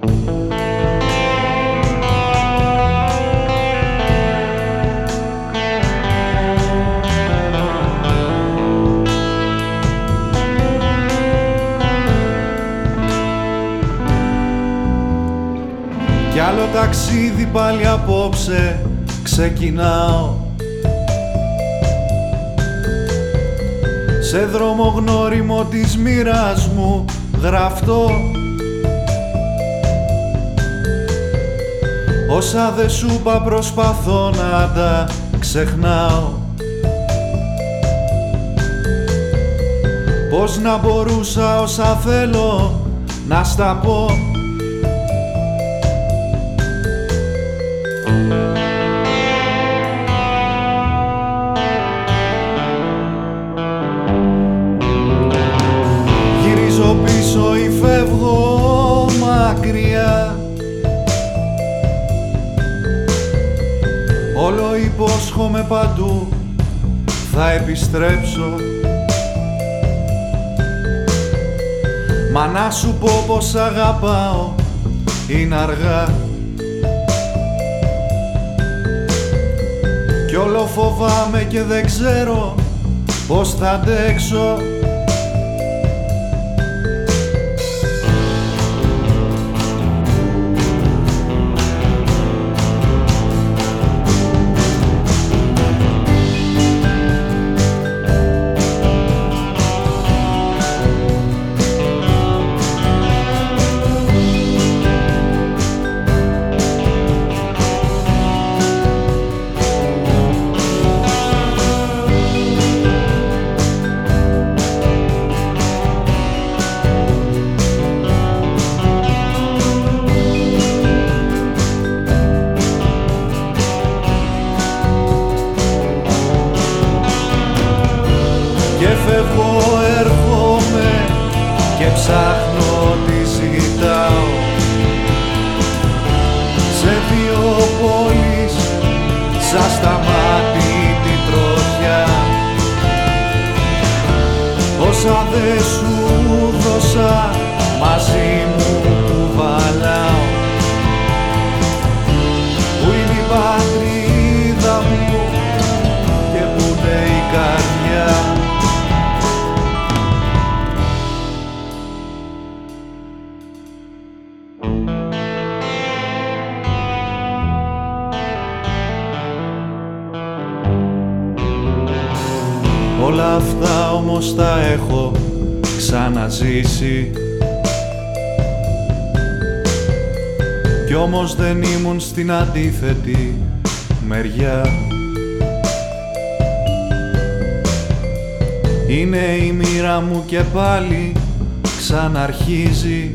Κι άλλο ταξίδι πάλι απόψε ξεκινάω. Σε δρόμο γνώριμο της μοίρας μου γραφτώ Όσα δε σου είπα προσπαθώ να τα ξεχνάω. Πώς να μπορούσα όσα θέλω να στα πω Όλο υπόσχομαι παντού. Θα επιστρέψω. Μα να σου πω πως αγαπάω. Είναι αργά. Κι όλο φοβάμαι και δεν ξέρω πως θα αντέξω σου δώσα μαζί μου κουβαλάω Πού είναι η πατρίδα μου και πού είναι η καρδιά. Όλα αυτά όμως τα έχω ξαναζήσει. Κι όμως δεν ήμουν στην αντίθετη μεριά. Είναι η μοίρα μου και πάλι ξαναρχίζει.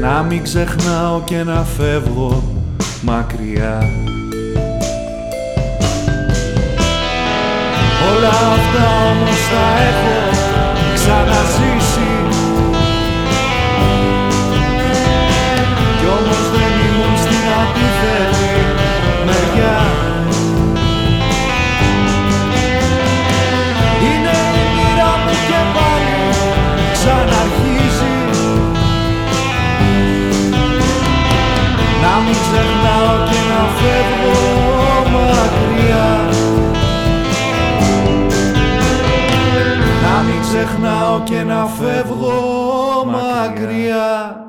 Να μην ξεχνάω και να φεύγω μακριά Όλα αυτά όμως τα έχω μακριά